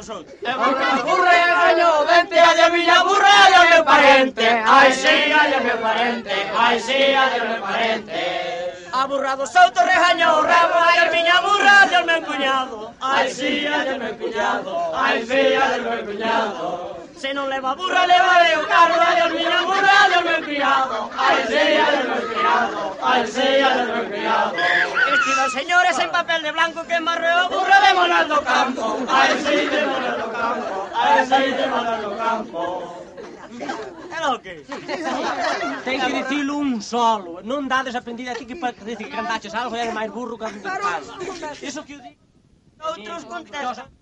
do Souto. E burra, burra e gaño dente, alle miña burra e ao meu parente. Ai, sí, alle meu parente, ai, sí, alle meu parente. A burra do Souto regañou o rabo, ai, a miña burra, o meu cuñado. Ai, sí, alle meu cuñado, ai, sí, alle meu cuñado. Se non leva burra, levaré o carro, ai, a miña burra, o meu criado. Ai, sí, alle meu criado, ai, sí, alle meu criado. Estes dos señores en papel de blanco que marreou burra de monar do campo. Ai, no campo. Era o que? Ten que dicilo un solo. Non dades a aquí que para dicir que cantaches algo e máis burro que a Iso que o di. Outros contestan.